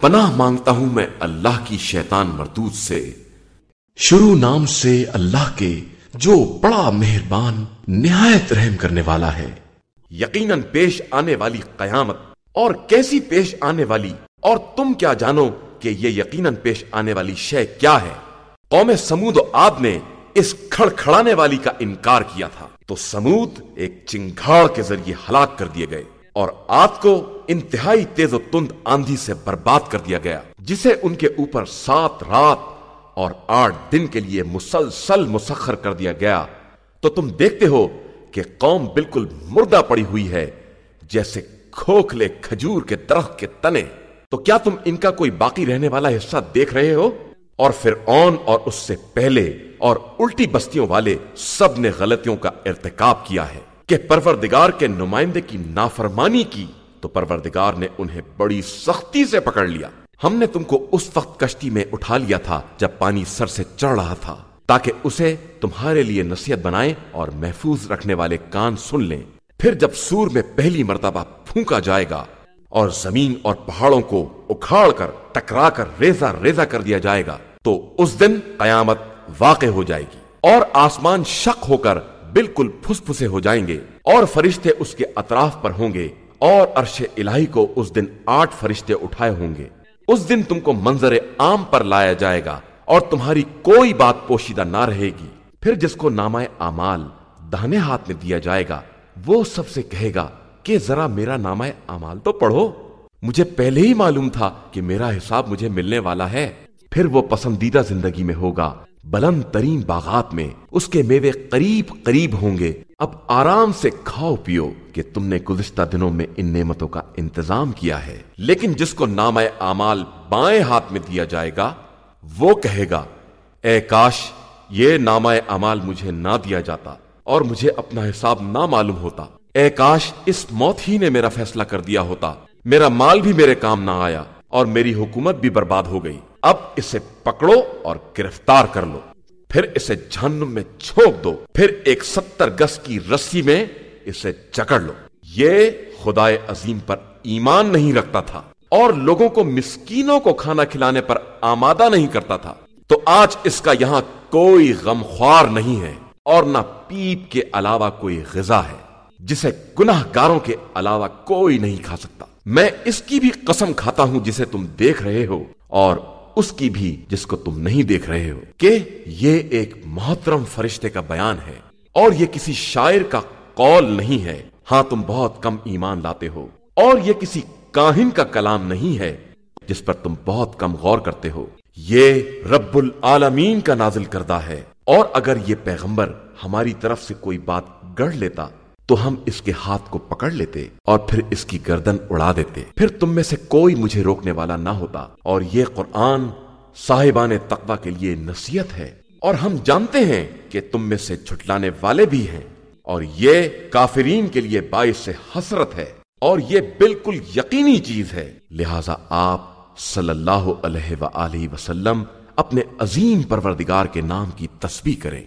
پناہ مانگتا ہوں میں اللہ کی شیطان مردود سے۔ شروع نام سے اللہ کے جو بڑا مہربان، نہایت رحم کرنے والا ہے۔ یقیناً پیش آنے والی قیامت۔ اور کیسی پیش آنے والی؟ اور تم کیا جانو کہ یہ یقیناً پیش آنے والی شے کیا ہے؟ قوم سمود و آد نے اس کھڑ کھڑانے والی کا انکار کیا تھا۔ تو سمود ایک چنگھاڑ کے ذریعے ہلاک کر دیے گئے۔ اور آت کو انتہائی تیز و تند آندھی سے برباد کر دیا گیا، جسے ان کے اوپر سات رات اور آٹھ دن کے لیے مسلسل مسخر کر دیا گیا۔ تو تم دیکھتے ہو کہ قوم بالکل مردہ پڑی ہوئی ہے، جیسے کھوکھلے کھجور کے درخت کے تنے۔ تو کیا تم ان کا کوئی باقی رہنے والا حصہ دیکھ رہے ہو؟ اور پھر اون اور اس سے پہلے اور الٹی بستیوں والے سب نے غلطیوں کا ارتکاب کیا ہے کہ پروردگار کے نمائندے کی نافرمانی کی۔ تو پروردگار نے انہیں بڑی سختی سے پکڑ لیا۔ ہم نے تم کو اس وقت کشتی میں اٹھا لیا تھا جب پانی سر سے چڑھ رہا تھا۔ تاکہ اسے تمہارے لیے نصیحت بنائے اور محفوظ رکھنے والے کان سن لیں۔ پھر جب سور میں پہلی مرتبہ پھونکا جائے گا اور زمین اور پہاڑوں کو اکھاڑ کر، ٹکرا کر ریزا ریزا کر دیا جائے گا، تو اس دن قیامت واقع ہو جائے گی۔ اور آسمان شک ہو کر بالکل پھس پھسے ہو جائیں گے اور فرشتے اس کے اطراف پر ہوں گے۔ اور عرش الہی کو اس دن آٹھ فرشتے اٹھائے ہوں گے۔ اس دن تم کو منظر عام پر لایا جائے گا اور تمہاری کوئی بات پوشیدہ نہ رہے گی۔ پھر جس کو نامہ امال دہنے ہاتھ میں دیا جائے گا، وہ سب سے کہے گا کہ ذرا میرا نامہ امال تو پڑھو۔ مجھے پہلے ہی معلوم تھا کہ میرا حساب مجھے ملنے والا ہے۔ پھر وہ پسندیدہ زندگی میں ہوگا۔ بلند ترین باغات میں اس کے میوے قریب قریب ہوں گے۔ اب آرام سے کھاؤ پیو کہ تم نے گزشتہ دنوں میں ان نعمتوں کا انتظام کیا ہے۔ لیکن جس کو نام اعمال بائیں ہاتھ میں دیا جائے گا، وہ کہے گا، اے کاش، یہ نام اعمال مجھے نہ دیا جاتا اور مجھے اپنا حساب نہ معلوم ہوتا۔ اے کاش، اس موت ہی نے میرا فیصلہ کر دیا ہوتا۔ میرا مال بھی میرے کام نہ آیا اور میری حکومت بھی برباد ہو گئی۔ اب اسے پکڑو اور گرفتار کر لو۔ پھر اسے جہنم میں چھوک دو۔ پھر ایک ستر گز کی رسی میں اسے جکڑ لو۔ یہ خدا عظیم پر ایمان نہیں رکھتا تھا اور لوگوں کو مسکینوں کو کھانا کھلانے پر آمادہ نہیں کرتا تھا۔ تو آج اس کا یہاں کوئی غم خوار نہیں ہے اور نہ پیپ کے علاوہ کوئی غذا ہے، جسے گناہ گاروں کے علاوہ کوئی نہیں کھا سکتا۔ میں اس کی بھی قسم کھاتا ہوں جسے تم دیکھ رہے ہو اور اس کی بھی جس کو تم نہیں دیکھ رہے ہو، کہ یہ ایک محترم فرشتے کا بیان ہے اور یہ کسی شاعر کا قول نہیں ہے۔ ہاں تم بہت کم ایمان لاتے ہو اور یہ کسی کاہن کا کلام نہیں ہے جس پر تم بہت کم غور کرتے ہو۔ یہ رب العالمین کا نازل کردہ ہے اور اگر یہ پیغمبر ہماری طرف سے کوئی بات گڑھ لیتا تو ہم اس کے ہاتھ کو پکڑ لیتے اور پھر اس کی گردن اڑا دیتے۔ پھر تم میں سے کوئی مجھے روکنے والا نہ ہوتا۔ اور یہ قرآن صاحبان تقوی کے لیے نصیحت ہے۔ اور ہم جانتے ہیں کہ تم میں سے جھٹلانے والے بھی ہیں۔ اور یہ کافرین کے لیے باعث سے حسرت ہے۔ اور یہ بالکل یقینی چیز ہے۔ لہذا آپ صلی اللہ علیہ وآلہ وسلم اپنے عظیم پروردگار کے نام کی تسبیح کریں۔